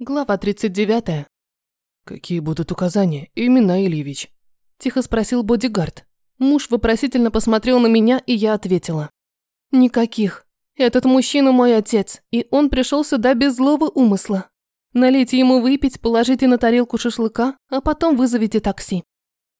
Глава 39. «Какие будут указания, имена Ильевич?» Тихо спросил бодигард. Муж вопросительно посмотрел на меня, и я ответила. «Никаких. Этот мужчина мой отец, и он пришел сюда без злого умысла. Налейте ему выпить, положите на тарелку шашлыка, а потом вызовите такси».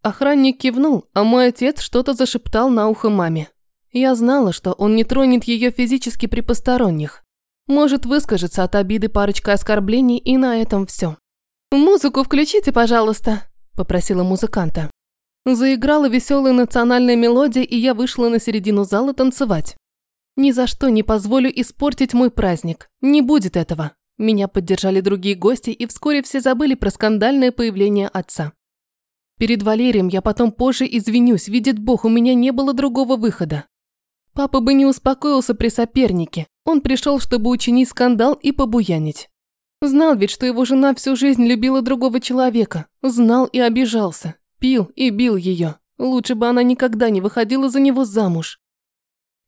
Охранник кивнул, а мой отец что-то зашептал на ухо маме. Я знала, что он не тронет ее физически при посторонних. Может выскажется от обиды парочка оскорблений, и на этом все. «Музыку включите, пожалуйста», – попросила музыканта. Заиграла веселая национальная мелодия, и я вышла на середину зала танцевать. Ни за что не позволю испортить мой праздник. Не будет этого. Меня поддержали другие гости, и вскоре все забыли про скандальное появление отца. Перед Валерием я потом позже извинюсь, видит Бог, у меня не было другого выхода. Папа бы не успокоился при сопернике. Он пришел, чтобы учинить скандал и побуянить. Знал ведь, что его жена всю жизнь любила другого человека. Знал и обижался. Пил и бил ее. Лучше бы она никогда не выходила за него замуж.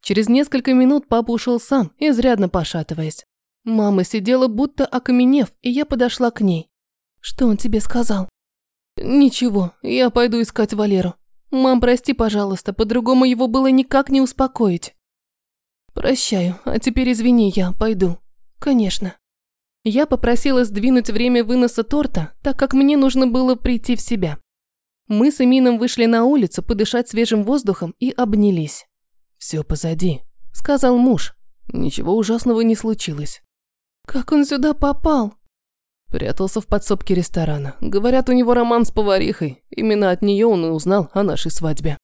Через несколько минут папа ушел сам, изрядно пошатываясь. Мама сидела будто окаменев, и я подошла к ней. «Что он тебе сказал?» «Ничего, я пойду искать Валеру. Мам, прости, пожалуйста, по-другому его было никак не успокоить. Прощаю, а теперь извини, я пойду. Конечно. Я попросила сдвинуть время выноса торта, так как мне нужно было прийти в себя. Мы с Эмином вышли на улицу подышать свежим воздухом и обнялись. Все позади», – сказал муж. «Ничего ужасного не случилось». «Как он сюда попал?» Прятался в подсобке ресторана. Говорят, у него роман с поварихой. Именно от нее он и узнал о нашей свадьбе.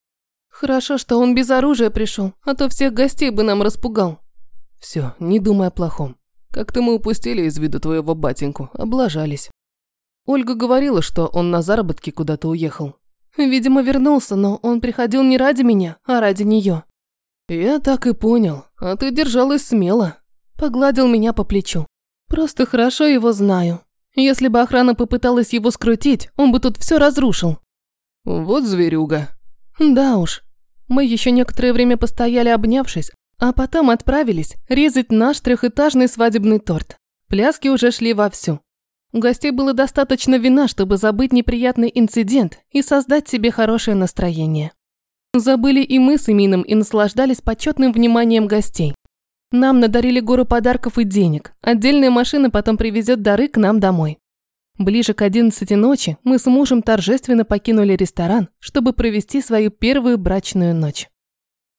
Хорошо, что он без оружия пришел, а то всех гостей бы нам распугал. Все, не думай о плохом. Как-то мы упустили из виду твоего батеньку, облажались. Ольга говорила, что он на заработки куда-то уехал. Видимо, вернулся, но он приходил не ради меня, а ради нее. Я так и понял, а ты держалась смело. Погладил меня по плечу. Просто хорошо его знаю. Если бы охрана попыталась его скрутить, он бы тут все разрушил. Вот зверюга. Да уж. Мы еще некоторое время постояли обнявшись, а потом отправились резать наш трехэтажный свадебный торт. Пляски уже шли вовсю. У гостей было достаточно вина, чтобы забыть неприятный инцидент и создать себе хорошее настроение. Забыли и мы с Эмином и наслаждались почетным вниманием гостей. Нам надарили гору подарков и денег. Отдельная машина потом привезет дары к нам домой. Ближе к 11 ночи мы с мужем торжественно покинули ресторан, чтобы провести свою первую брачную ночь.